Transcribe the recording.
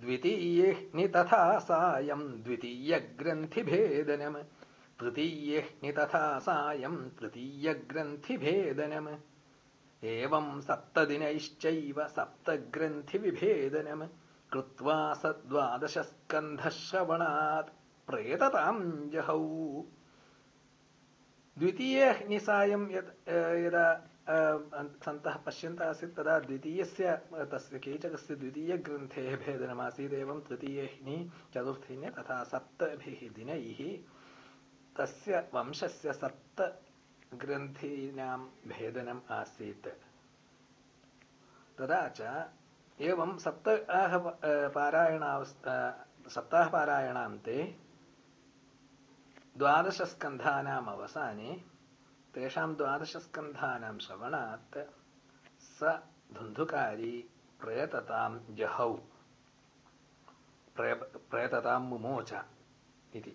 द्वितीये तथा सायं द्वितीयग्रन्थिभेदनम्। तृतीये तथा सायं तृतीयग्रन्थिभेदनम्। एवं सप्तदिनैश्चैव सप्तग्रन्थिविभेदनम्। कृत्वा स द्वादशस्कन्धश्रवणात् प्रेततां जहौ द्वितीये निसायं यदा सन्तः पश्यन्तः आसीत् तदा द्वितीयस्य तस्य कीचकस्य द्वितीयग्रन्थेः भेदनमासीत् एवं तृतीयेनि चतुर्थीनि तथा सप्तभिः दिनैः तस्य वंशस्य सप्तग्रन्थीनां भेदनम् आसीत्। तदा च एवं सप्ताह पारायणावस्था सप्ताहपारायणान्ते द्वादशस्कन्धानाम् अवसाने तेषां द्वादशस्कन्धानां श्रवणात् स धुन्धुकारी प्रयततां जहौ। प्रयततां मुमोच इति